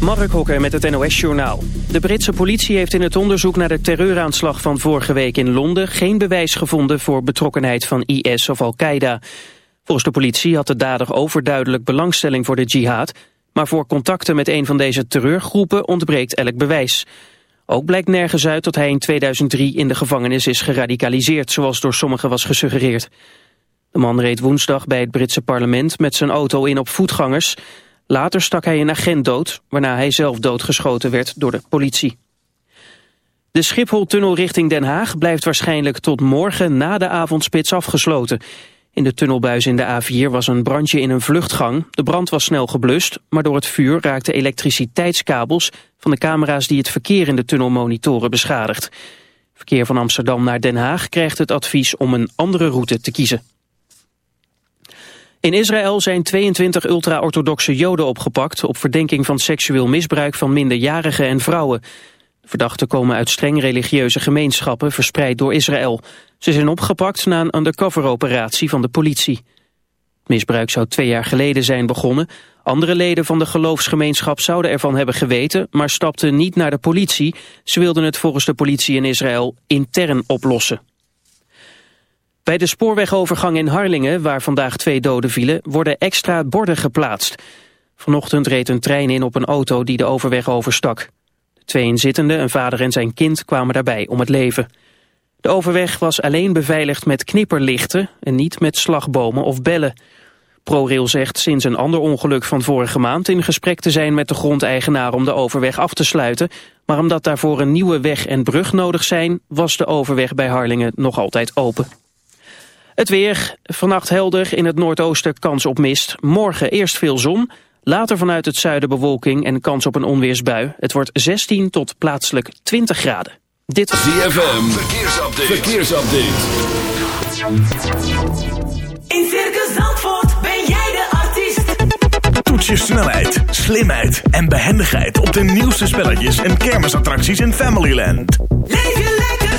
Mark Hokker met het NOS-journaal. De Britse politie heeft in het onderzoek naar de terreuraanslag van vorige week in Londen... geen bewijs gevonden voor betrokkenheid van IS of Al-Qaeda. Volgens de politie had de dader overduidelijk belangstelling voor de jihad... maar voor contacten met een van deze terreurgroepen ontbreekt elk bewijs. Ook blijkt nergens uit dat hij in 2003 in de gevangenis is geradicaliseerd... zoals door sommigen was gesuggereerd. De man reed woensdag bij het Britse parlement met zijn auto in op voetgangers... Later stak hij een agent dood, waarna hij zelf doodgeschoten werd door de politie. De Schiphol-tunnel richting Den Haag blijft waarschijnlijk tot morgen na de avondspits afgesloten. In de tunnelbuis in de A4 was een brandje in een vluchtgang. De brand was snel geblust, maar door het vuur raakten elektriciteitskabels van de camera's die het verkeer in de tunnel monitoren beschadigd. Verkeer van Amsterdam naar Den Haag krijgt het advies om een andere route te kiezen. In Israël zijn 22 ultra-orthodoxe joden opgepakt... op verdenking van seksueel misbruik van minderjarigen en vrouwen. Verdachten komen uit streng religieuze gemeenschappen... verspreid door Israël. Ze zijn opgepakt na een undercover-operatie van de politie. Misbruik zou twee jaar geleden zijn begonnen. Andere leden van de geloofsgemeenschap zouden ervan hebben geweten... maar stapten niet naar de politie. Ze wilden het volgens de politie in Israël intern oplossen. Bij de spoorwegovergang in Harlingen, waar vandaag twee doden vielen, worden extra borden geplaatst. Vanochtend reed een trein in op een auto die de overweg overstak. De twee inzittenden, een vader en zijn kind, kwamen daarbij om het leven. De overweg was alleen beveiligd met knipperlichten en niet met slagbomen of bellen. ProRail zegt sinds een ander ongeluk van vorige maand in gesprek te zijn met de grondeigenaar om de overweg af te sluiten. Maar omdat daarvoor een nieuwe weg en brug nodig zijn, was de overweg bij Harlingen nog altijd open. Het weer, vannacht helder, in het noordoosten kans op mist. Morgen eerst veel zon, later vanuit het zuiden bewolking en kans op een onweersbui. Het wordt 16 tot plaatselijk 20 graden. Dit was ZFM, verkeersupdate. verkeersupdate. In Circus Zandvoort ben jij de artiest. Toets je snelheid, slimheid en behendigheid op de nieuwste spelletjes en kermisattracties in Familyland. Leef je lekker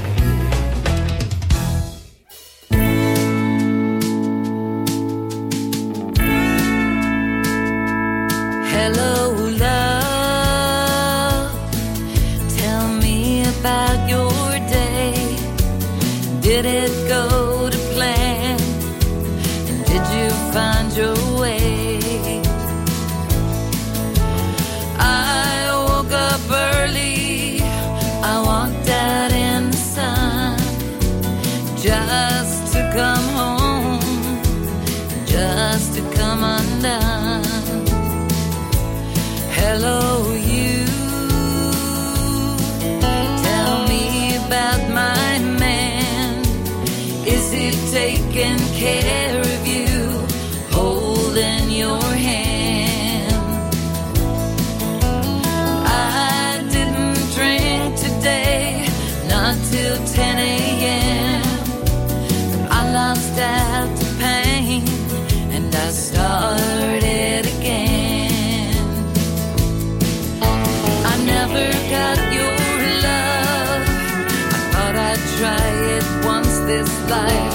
Life.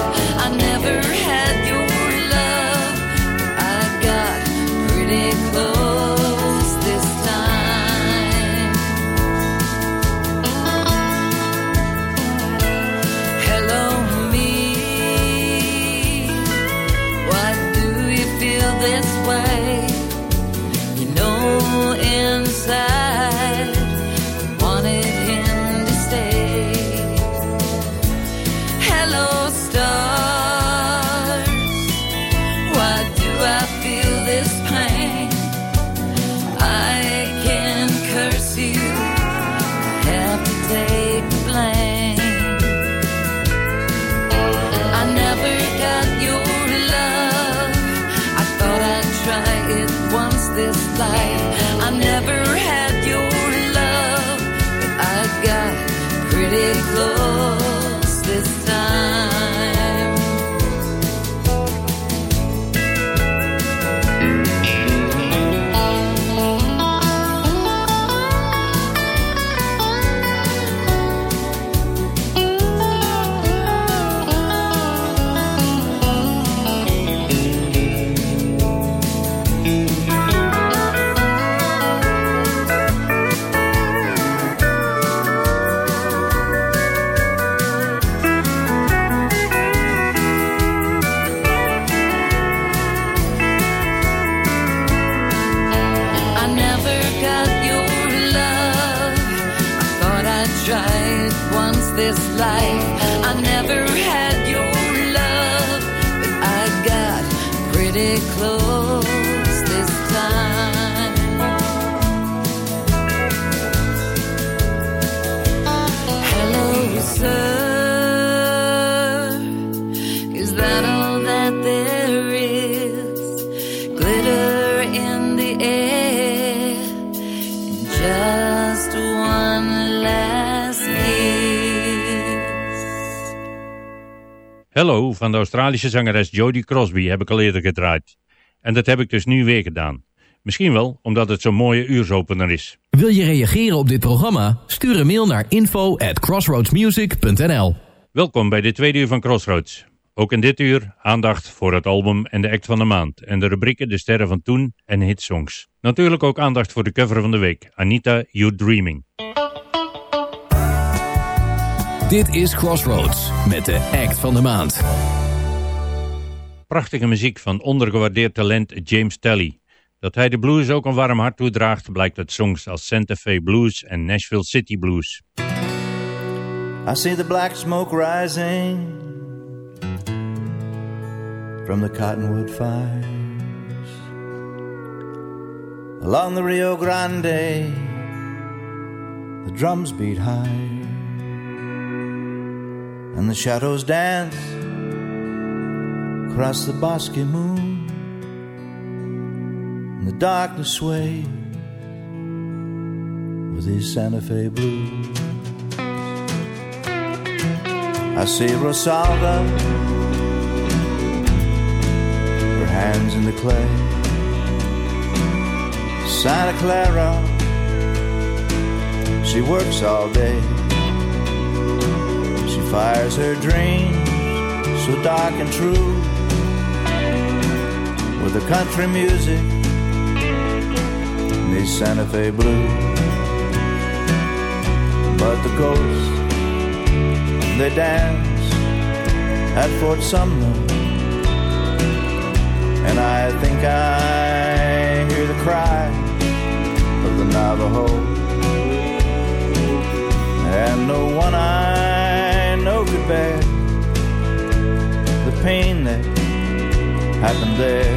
Van de Australische zangeres Jodie Crosby heb ik al eerder gedraaid. En dat heb ik dus nu weer gedaan. Misschien wel omdat het zo'n mooie uursopener is. Wil je reageren op dit programma? Stuur een mail naar info at crossroadsmusic.nl Welkom bij de tweede uur van Crossroads. Ook in dit uur aandacht voor het album en de act van de maand. En de rubrieken De Sterren van Toen en Hitsongs. Natuurlijk ook aandacht voor de cover van de week. Anita, You Dreaming. Dit is Crossroads met de act van de maand. Prachtige muziek van ondergewaardeerd talent James Talley. Dat hij de blues ook een warm hart toedraagt blijkt uit songs als Santa Fe Blues en Nashville City Blues. I see the black smoke rising from the cottonwood fires along the Rio Grande. The drums beat high and the shadows dance across the bosky moon. And the darkness sways with these Santa Fe blues. I see Rosalba, her hands in the clay. Santa Clara, she works all day. She fires her dreams so dark and true with the country music and these Santa Fe blues. But the ghosts they dance at Fort Sumner. And I think I hear the cry of the Navajo. And no one I know could bear the pain that happened there.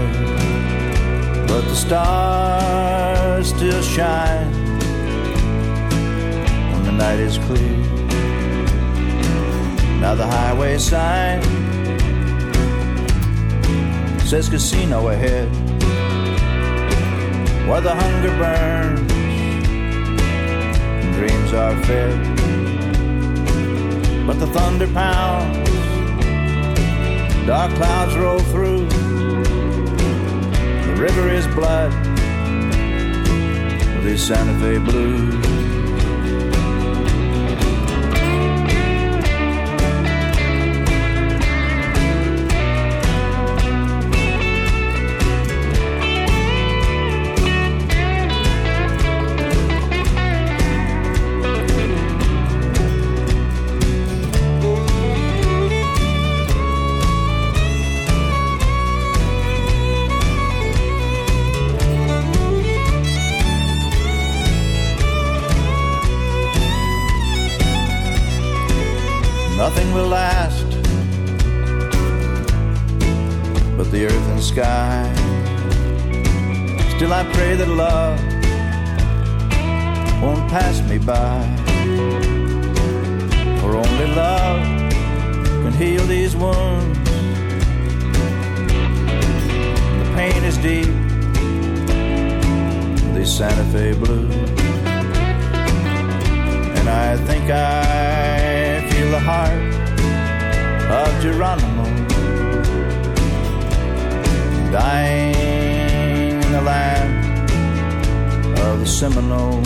But the stars still shine when the night is clear. Now the highway sign says casino ahead, where the hunger burns and dreams are fed. But the thunder pounds, dark clouds roll through, river is blood these Santa Fe blues. Dying in the land of the Seminole.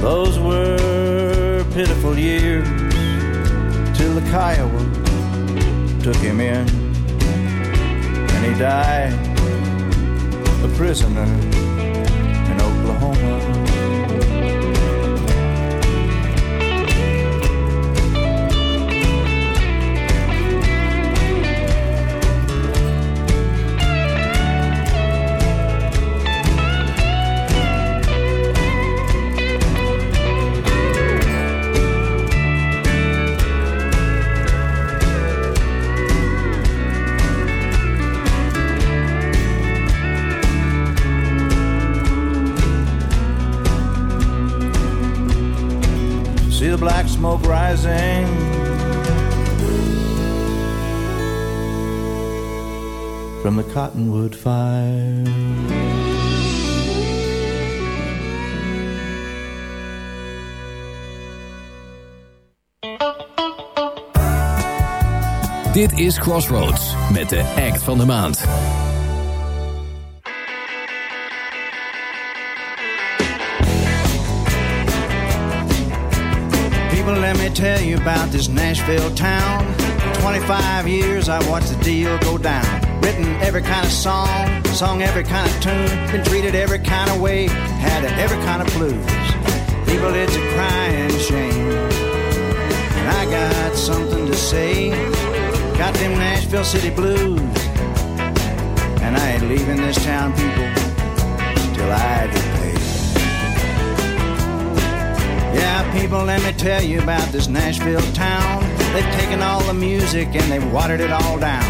Those were pitiful years till the Kiowa took him in and he died a prisoner in Oklahoma. Black smoke rising. From the cottonwood fire. Dit is Crossroads met de act van de maand. Tell you about this Nashville town. 25 years I watched the deal go down. Written every kind of song, sung every kind of tune, been treated every kind of way, had every kind of blues. People, it's a crying shame. And I got something to say. Got them Nashville City blues. And I ain't leaving this town, people, people, let me tell you about this Nashville town. They've taken all the music and they've watered it all down.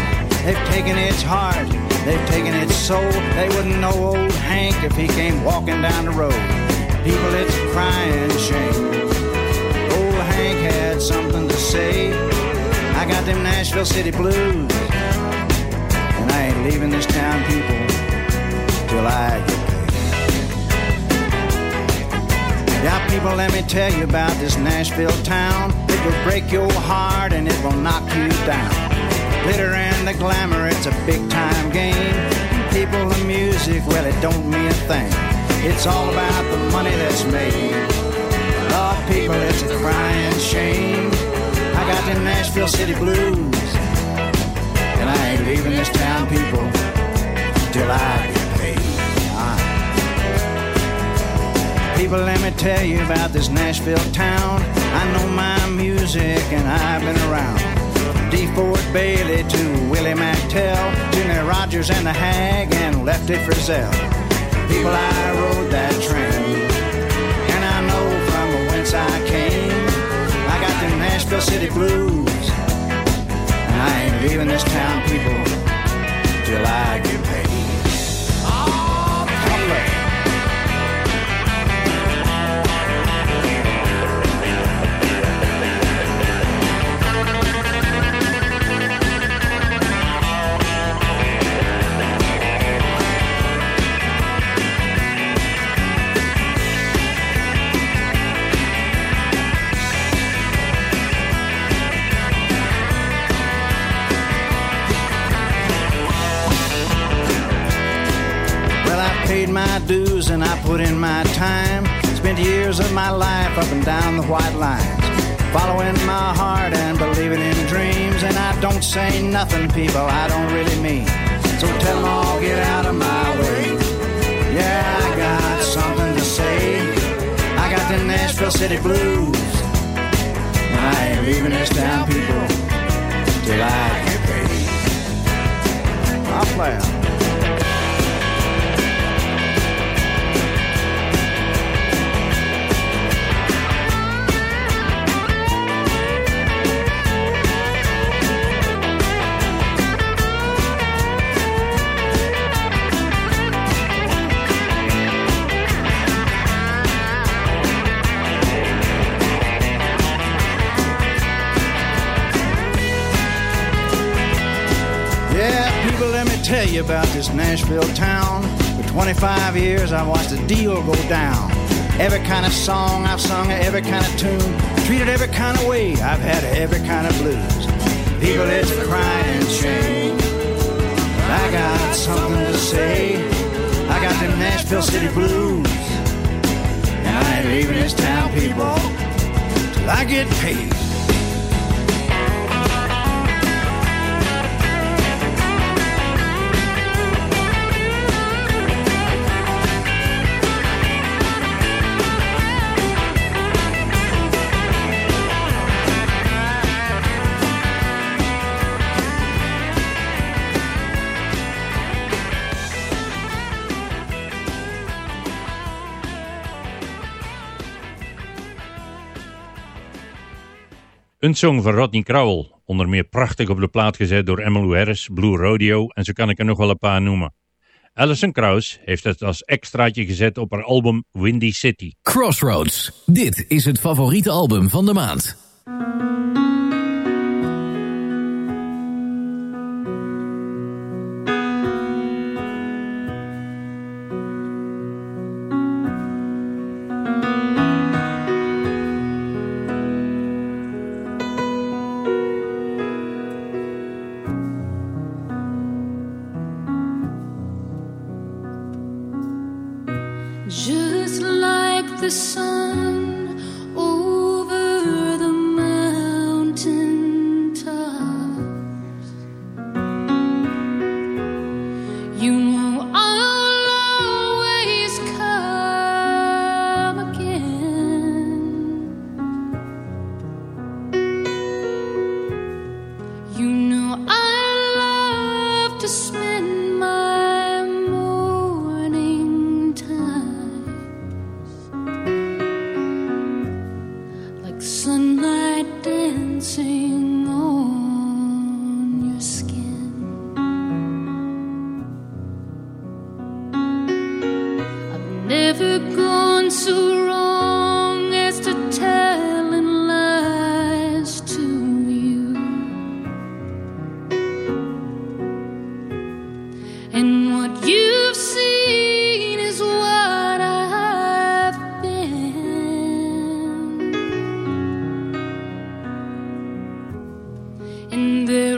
They've taken its heart, they've taken its soul. They wouldn't know old Hank if he came walking down the road. People, it's a crying shame. Old Hank had something to say. I got them Nashville City blues. And I ain't leaving this town, people, till I get Yeah, people, let me tell you about this Nashville town. It will break your heart and it will knock you down. Glitter and the glamour, it's a big time game. People, the music, well, it don't mean a thing. It's all about the money that's made. Lord, people, it's a crying shame. I got them Nashville City blues. And I ain't leaving this town, people, till I People, let me tell you about this Nashville town. I know my music and I've been around. DeFord Bailey to Willie McTell, Jimmy Rogers and the Hag, and Lefty Frizzell. People, I rode that train, and I know from whence I came. I got the Nashville City blues, and I ain't leaving this town, people, till I get paid. my dues and I put in my time. Spent years of my life up and down the white lines. Following my heart and believing in dreams. And I don't say nothing, people, I don't really mean. So tell them all, get out of my way. Yeah, I got something to say. I got the Nashville City Blues. I ain't leaving this town, people, till I get paid. I'll play tell you about this Nashville town. For 25 years, I watched the deal go down. Every kind of song I've sung, every kind of tune, treated every kind of way. I've had every kind of blues. People, it's a crying shame. But I got something to say. I got them Nashville City blues. And I ain't leaving this town, people, till I get paid. Een song van Rodney Crowell, onder meer prachtig op de plaat gezet door Emmylou Harris, Blue Rodeo en zo kan ik er nog wel een paar noemen. Alison Krauss heeft het als extraatje gezet op haar album Windy City. Crossroads. Dit is het favoriete album van de maand. And there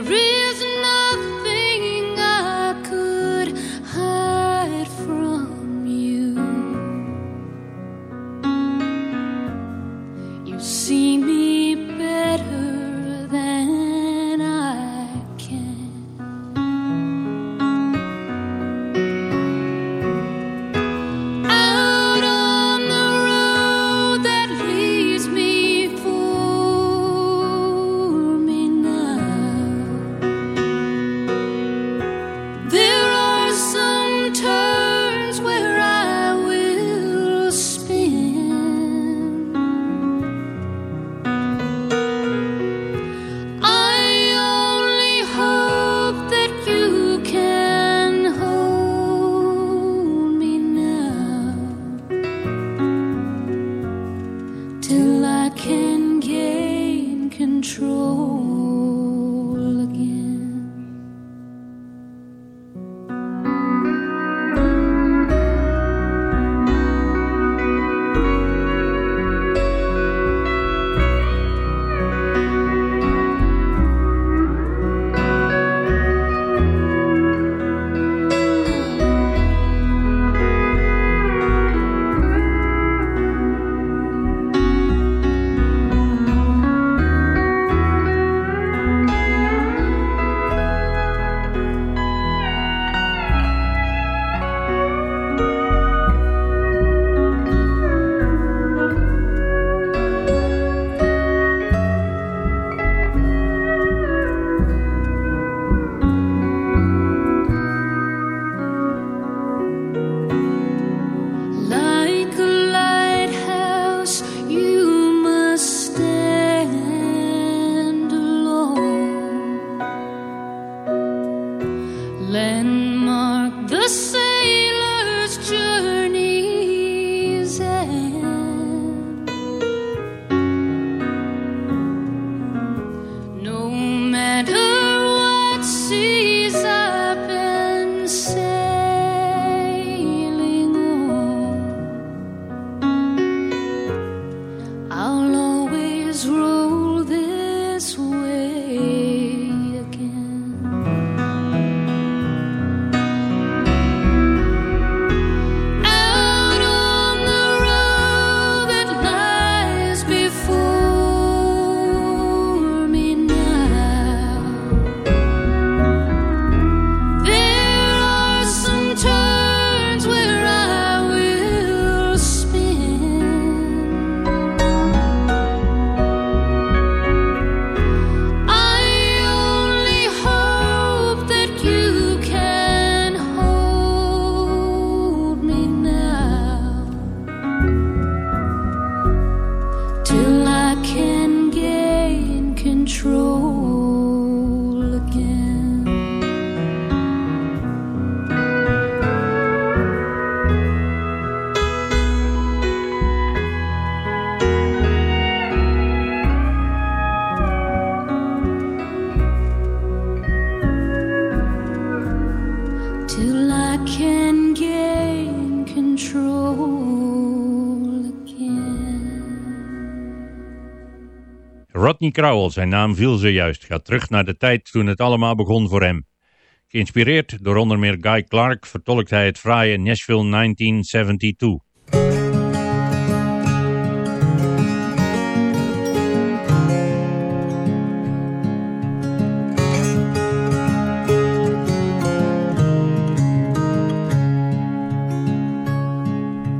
Rodney Crowell, zijn naam viel zojuist, gaat terug naar de tijd toen het allemaal begon voor hem. Geïnspireerd door onder meer Guy Clark vertolkt hij het fraaie Nashville 1972.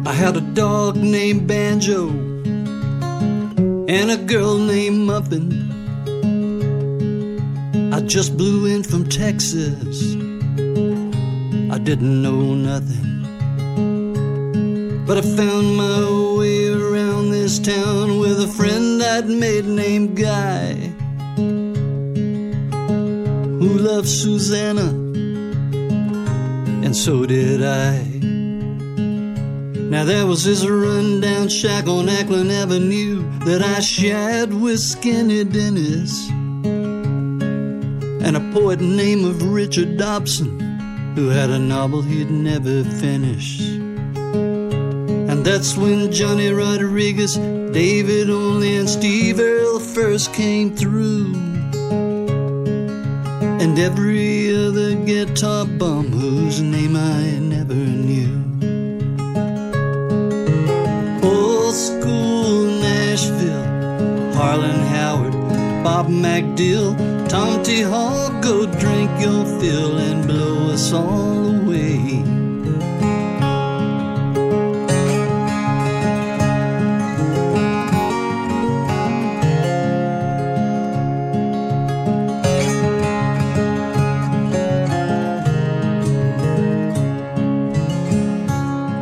I had a dog named Banjo and a girl named Muffin. I just blew in from Texas. I didn't know nothing. But I found my way around this town with a friend I'd made named Guy who loved Susanna, and so did I. Now there was this rundown shack on Acklen Avenue that I shared with Skinny Dennis and a poet named of Richard Dobson who had a novel he'd never finish. And that's when Johnny Rodriguez, David Olney, and Steve Earle first came through. And every other guitar bum whose name I never knew. Bob McDill, Tom T. Hall, go drink your fill and blow us all away.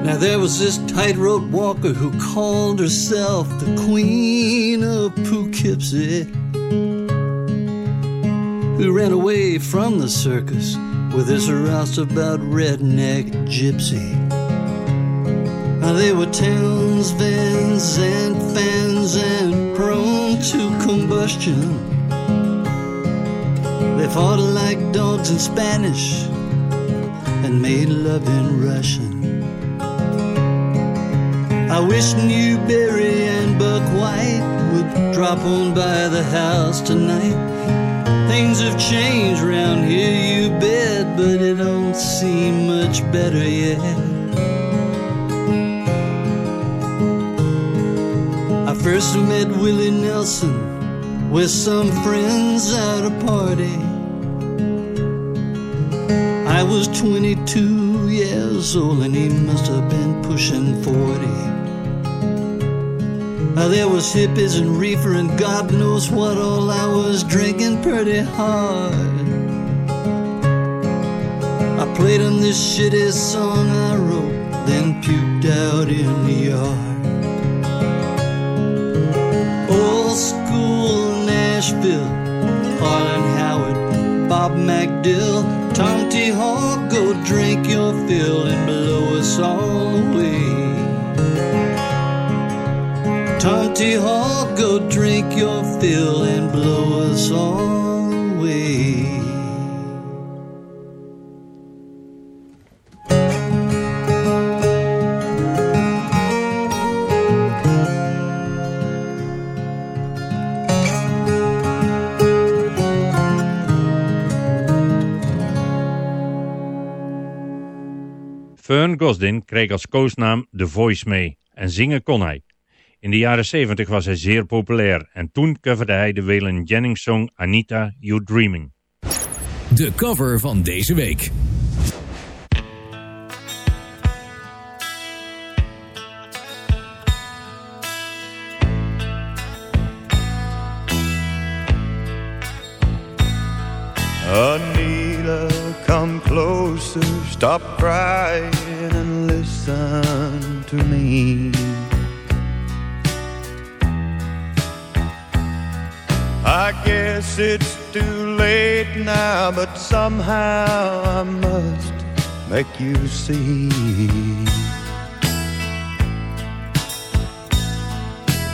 Now there was this tightrope walker who called herself the Queen of Poughkeepsie, who ran away from the circus with this roustabout redneck gypsy. Now they were Townes Van Zandt fans and prone to combustion. They fought like dogs in Spanish and made love in Russian. I wish Newbury and Buck White would drop on by the house tonight. Things have changed round here, you bet, but it don't seem much better yet. I first met Willie Nelson with some friends at a party. I was 22 years old and he must have been pushing 40. Now there was hippies and reefer and God knows what all I was drinking pretty hard. I played him this shitty song I wrote, then puked out in the yard. Old school Nashville, Harlan Howard, Bob McDill, Tom T. Hall, go drink your fill and blow us all away. Tomty Hawk, go drink your fill and blow us all away. Fern Gosdin kreeg als koosnaam The Voice mee en zingen kon hij. In de jaren 70 was hij zeer populair en toen coverde hij de Waylon Jennings song Anita You Dreaming. De cover van deze week. Anita, come closer, stop crying and listen to me. I guess it's too late now, but somehow I must make you see.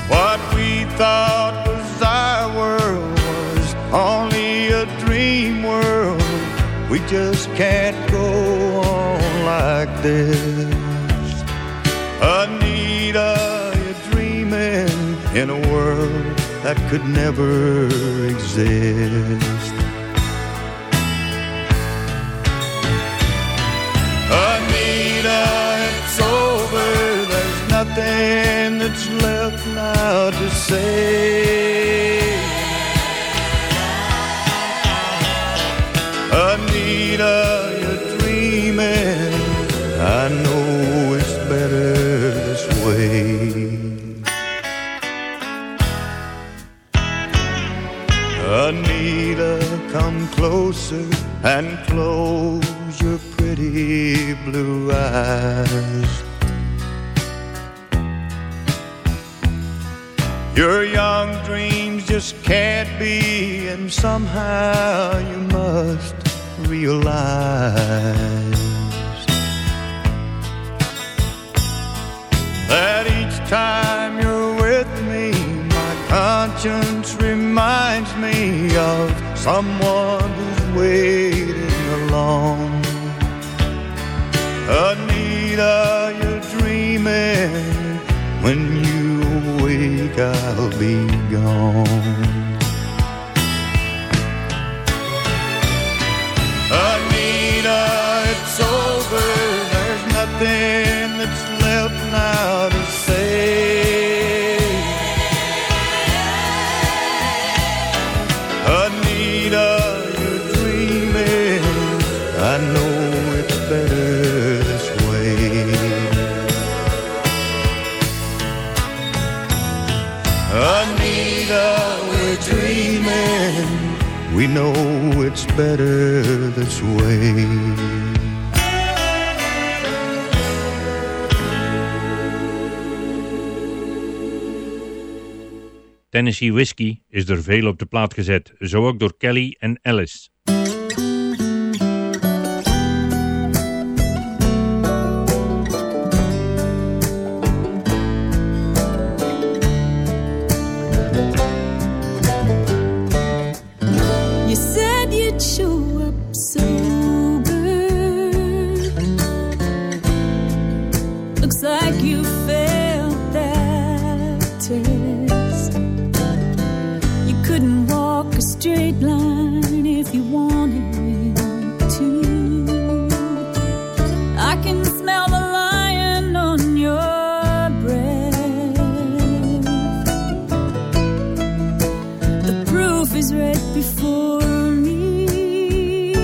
What we thought was our world was only a dream world. We just can't go on like this. Anita, you're dreaming in a world that could never exist. Anita, it's over. There's nothing that's left now to say. Come closer and close your pretty blue eyes. Your young dreams just can't be, and somehow you must realize that each time you're with me, my conscience reminds me of someone who's waiting alone. Anita, you're dreaming. When you wake, I'll be gone. Anita, it's over. There's nothing that's left now We know it's better this way. Tennessee Whiskey is er veel op de plaat gezet, zo ook door Kelly en Alice. Straight line if you wanted to. I can smell the lion on your breath. The proof is right before me.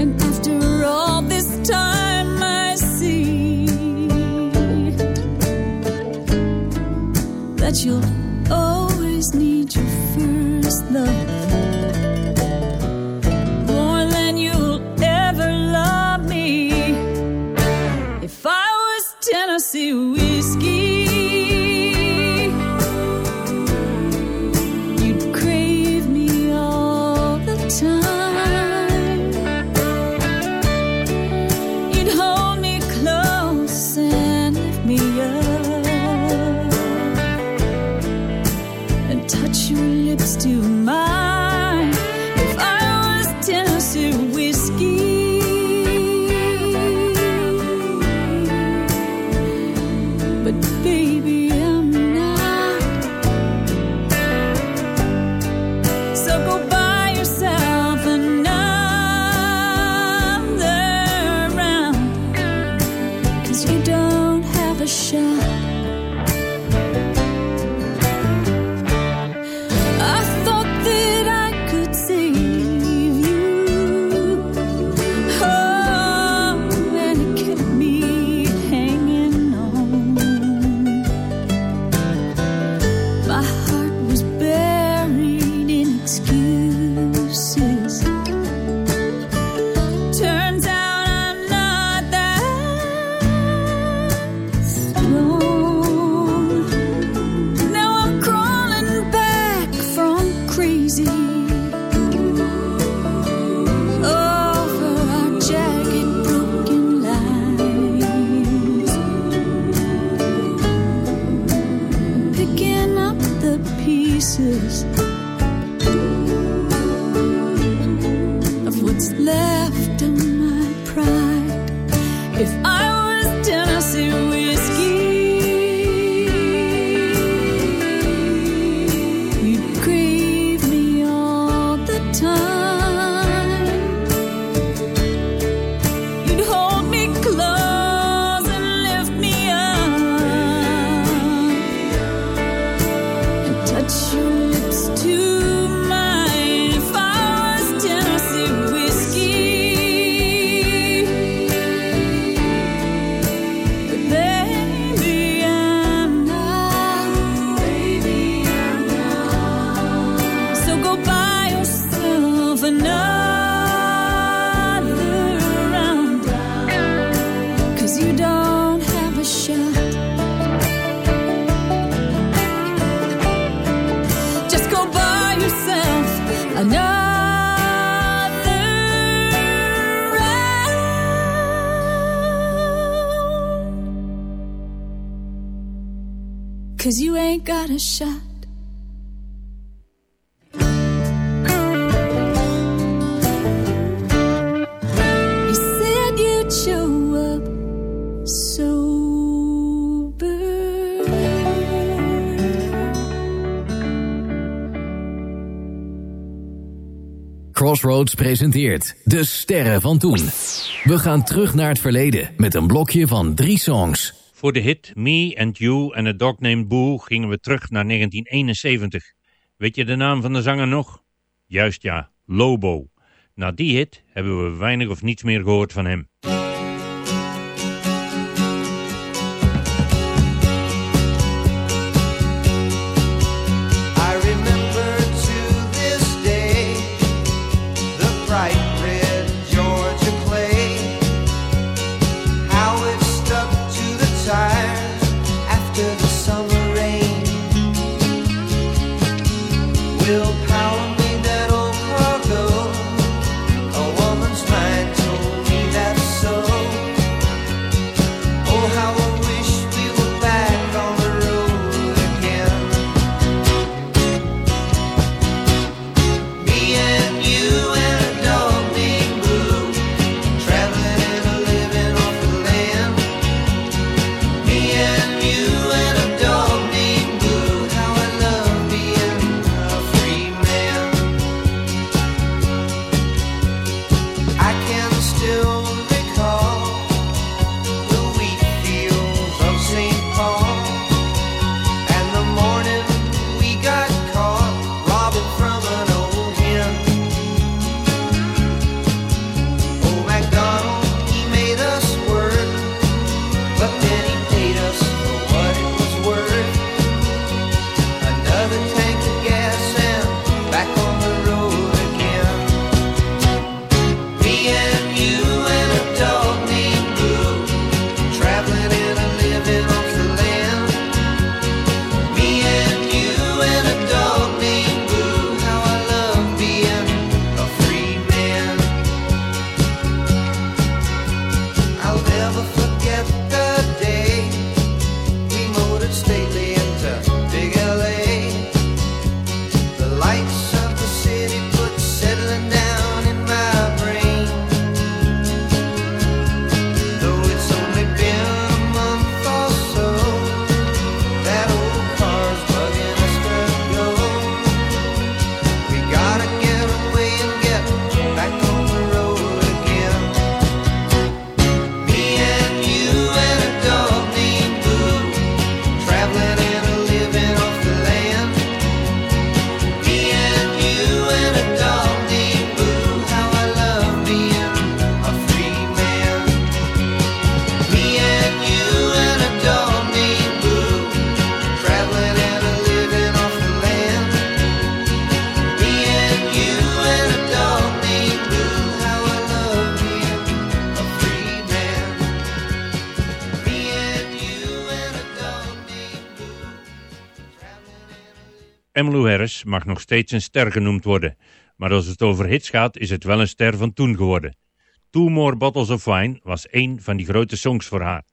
And after all this time, I see that you'll Crossroads presenteert De Sterren van Toen. We gaan terug naar het verleden met een blokje van drie songs. Voor de hit Me and You and a Dog Named Boo gingen we terug naar 1971. Weet je de naam van de zanger nog? Juist ja, Lobo. Na die hit hebben we weinig of niets meer gehoord van hem. Harris mag nog steeds een ster genoemd worden, maar als het over hits gaat is het wel een ster van toen geworden. Two More Bottles of Wine was één van die grote songs voor haar.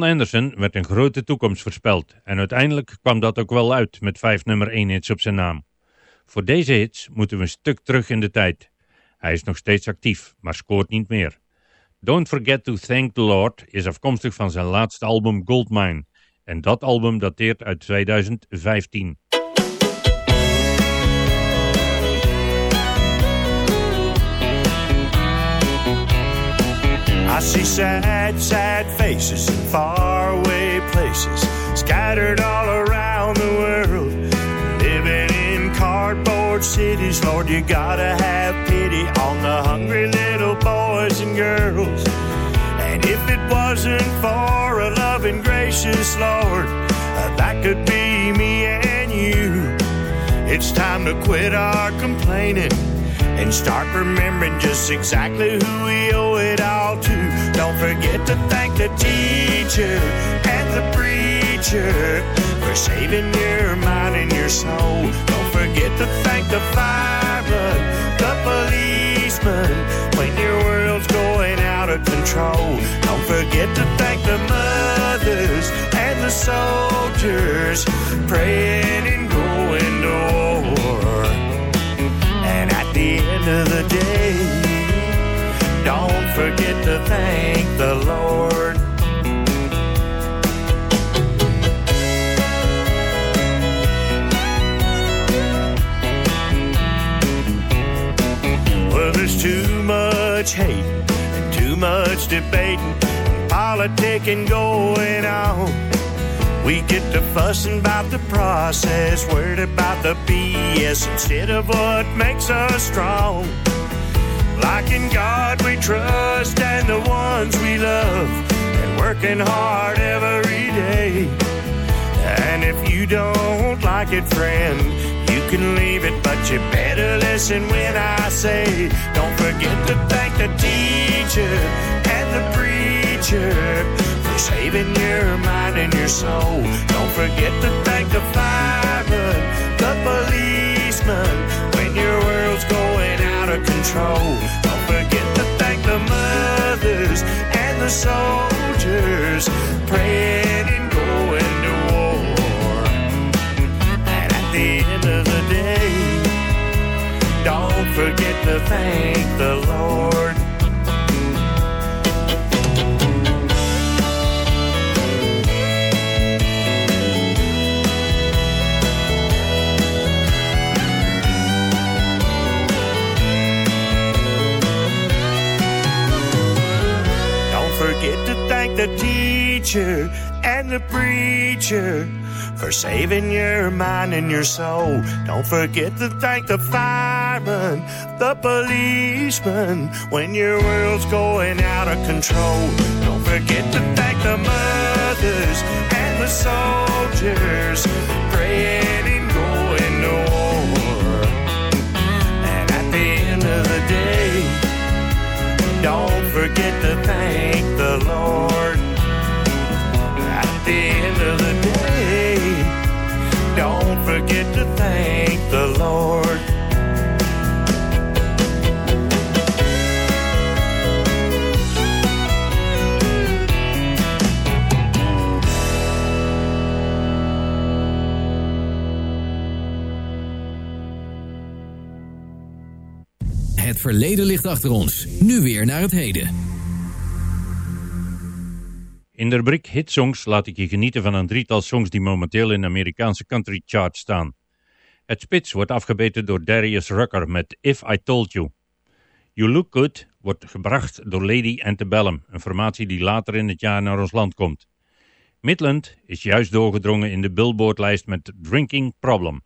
John Anderson werd een grote toekomst voorspeld en uiteindelijk kwam dat ook wel uit met vijf nummer 1 hits op zijn naam. Voor deze hits moeten we een stuk terug in de tijd. Hij is nog steeds actief, maar scoort niet meer. Don't Forget to Thank the Lord is afkomstig van zijn laatste album Goldmine. En dat album dateert uit 2015. I see sad, sad faces in faraway places, scattered all around the world. Living in cardboard cities, Lord, you gotta have pity on the hungry little boys and girls. And if it wasn't for a loving, gracious Lord, uh, that could be me and you. It's time to quit our complaining and start remembering just exactly who we owe it all to. Don't forget to thank the teacher and the preacher for saving your mind and your soul. Don't forget to thank the fireman, the policeman when your world's going out of control. Don't forget to thank the mothers and the soldiers praying and going to war. Of the day, don't forget to thank the Lord. Well, there's too much hate and too much debating politicking going on. We get to fussing about the process, worried about the BS instead of what makes us strong. Like in God we trust and the ones we love, and working hard every day. And if you don't like it, friend, you can leave it, but you better listen when I say, don't forget to thank the teacher and the preacher for saving your mind and your soul. Don't forget to thank the fireman, the policeman when your world's going out of control. Don't forget to thank the mothers and the soldiers praying and going to war. And at the end of the day, don't forget to thank the Lord. The teacher and the preacher for saving your mind and your soul. Don't forget to thank the fireman, the policeman when your world's going out of control. Don't forget to thank the mothers and the soldiers praying and going to war. And at the end of the day, don't forget to thank the thank the Lord. Het verleden ligt achter ons. Nu weer naar het heden. In de rubriek Hitsongs laat ik je genieten van een drietal songs die momenteel in de Amerikaanse country chart staan. Het spits wordt afgebeten door Darius Rucker met If I Told You. You Look Good wordt gebracht door Lady Antebellum, een formatie die later in het jaar naar ons land komt. Midland is juist doorgedrongen in de Billboard-lijst met Drinking Problem.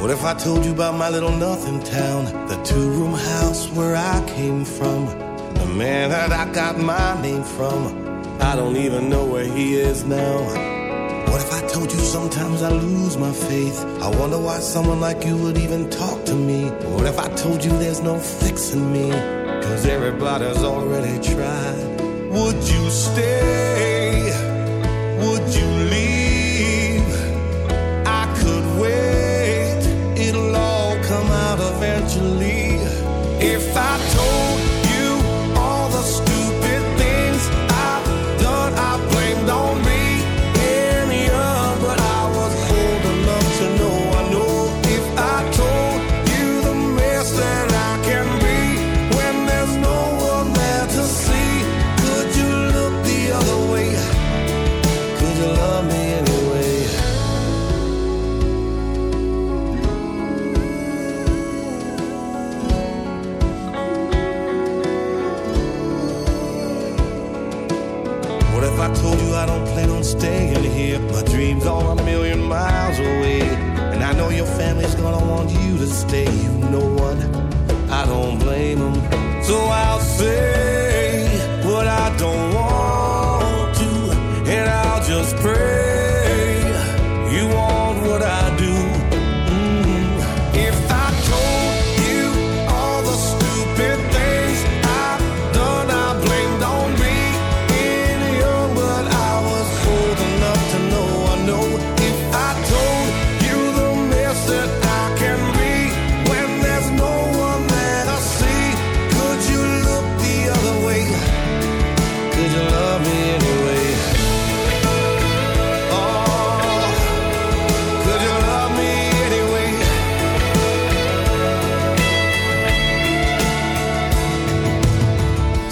What if I told you about my little nothing town, the two room house where I came from, the man that I got my name from? I don't even know where he is now. What if I told you sometimes I lose my faith? I wonder why someone like you would even talk to me. What if I told you there's no fixing me? Cause everybody's already tried. Would you stay? Would you leave? If I so I'll say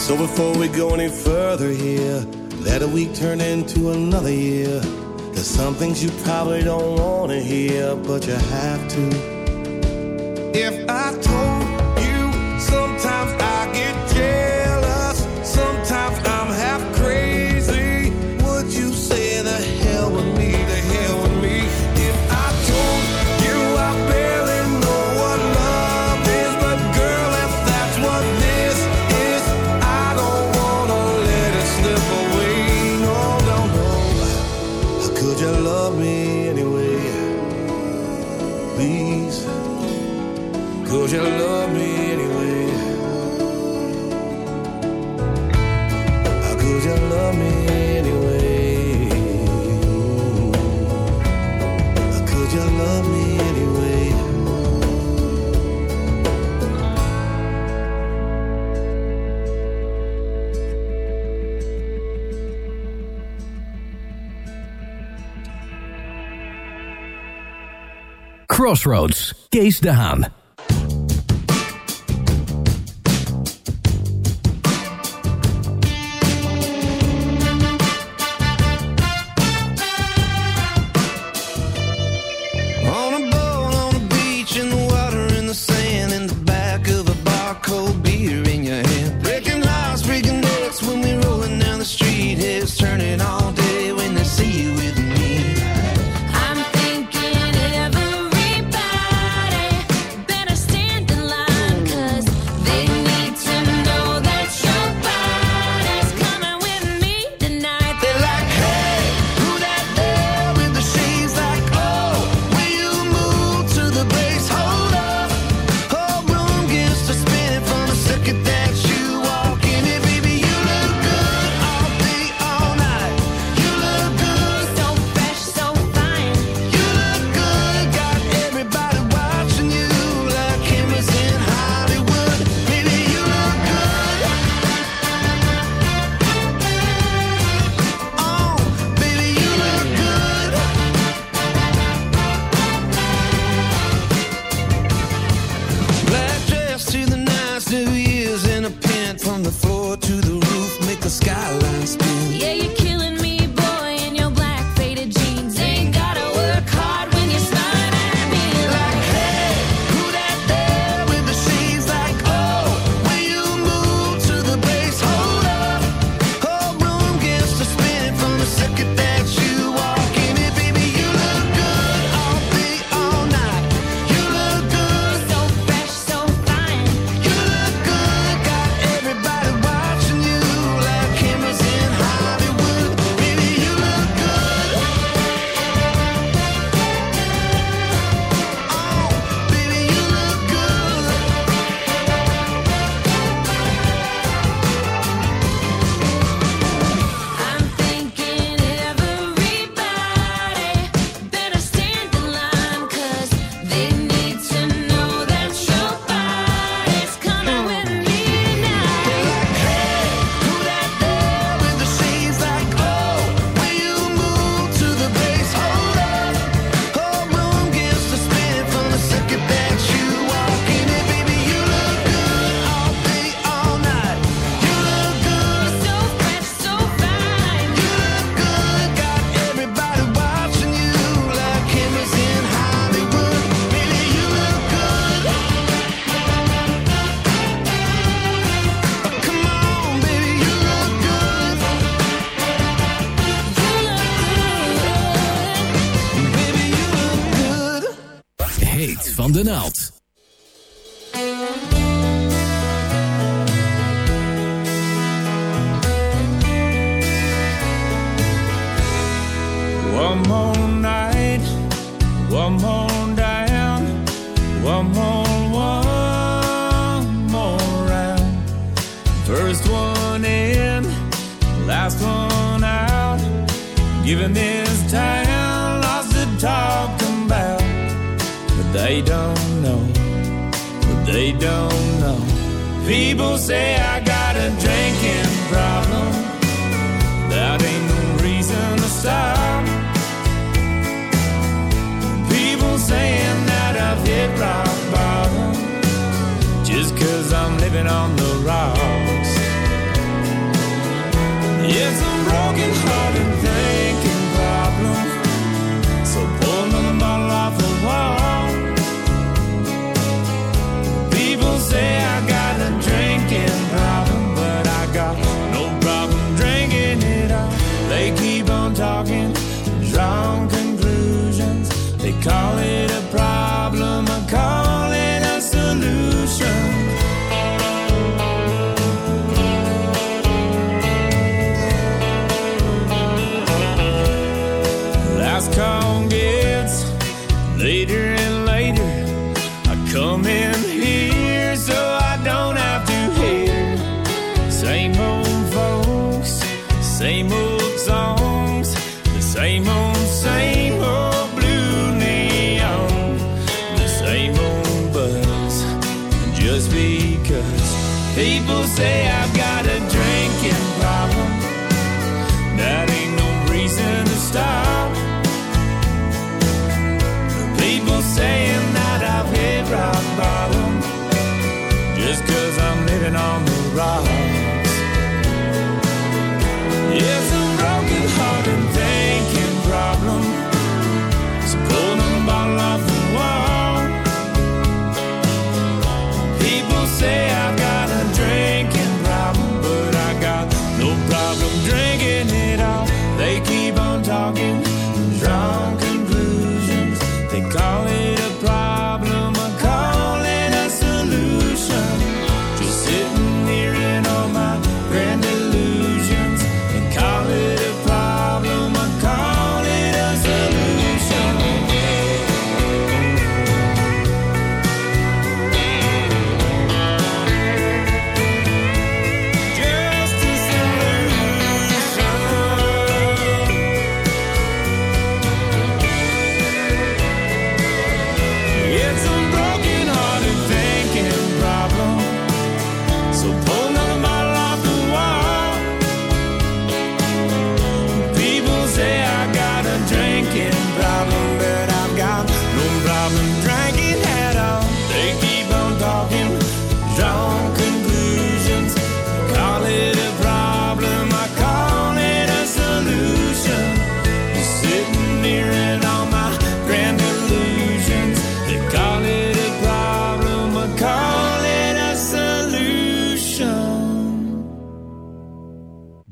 So before we go any further here, let a week turn into another year. There's some things you probably don't want to hear, but you have to. If I Crossroads, Case de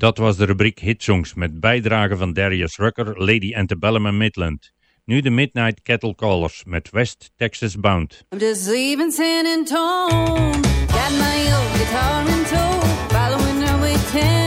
Dat was de rubriek Hitsongs met bijdragen van Darius Rucker, Lady Antebellum en Midland. Nu de Midnight Cattle Callers met West Texas Bound. Got my old guitar following her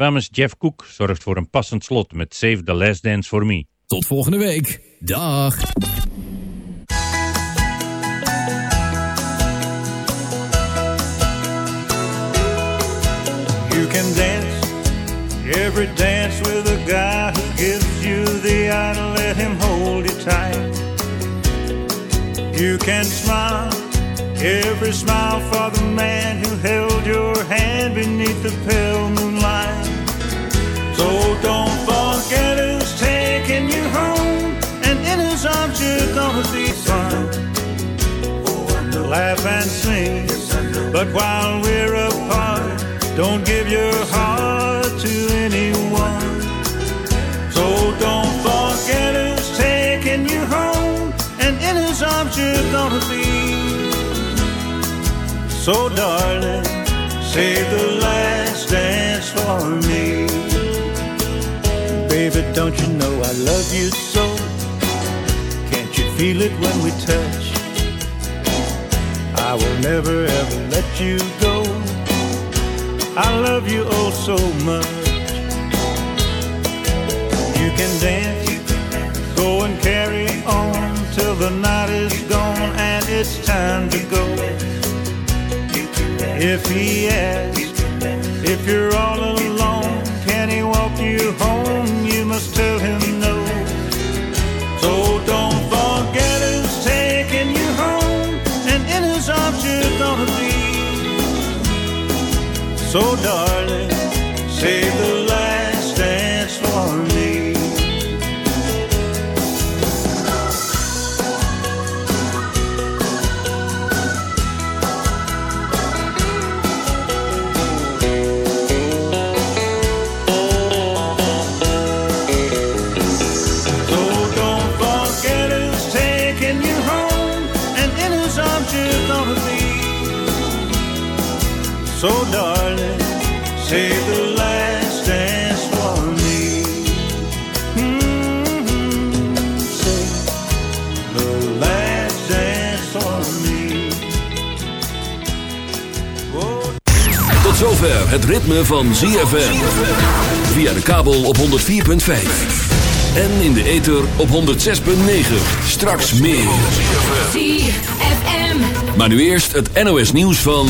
Alabama's Jeff Cook zorgt voor een passend slot met Save the Last Dance for Me. Tot volgende week. Dag. You can dance every dance with a guy who gives you the eye to let him hold you tight. You can smile every smile for the man who held your hand beneath the pale moonlight. So don't forget who's taking you home, and in his arms you're gonna be. Laugh and sing, but while we're apart, don't give your heart to anyone. So don't forget who's taking you home, and in his arms you're gonna be. So darling, save the last dance for me. Don't you know I love you so? Can't you feel it when we touch? I will never ever let you go. I love you oh so much. You can dance, go and carry on till the night is gone and it's time to go. If he asks if you're all alone, must tell him no. So don't forget who's taking you home, and in his arms you're gonna be. So darling, save the save the last dance for me. Mhm. Save the last dance for me. Tot zover het ritme van ZFM. Via de kabel op 104.5. En in de ether op 106.9. Straks meer. ZFM. Maar nu eerst het NOS nieuws van...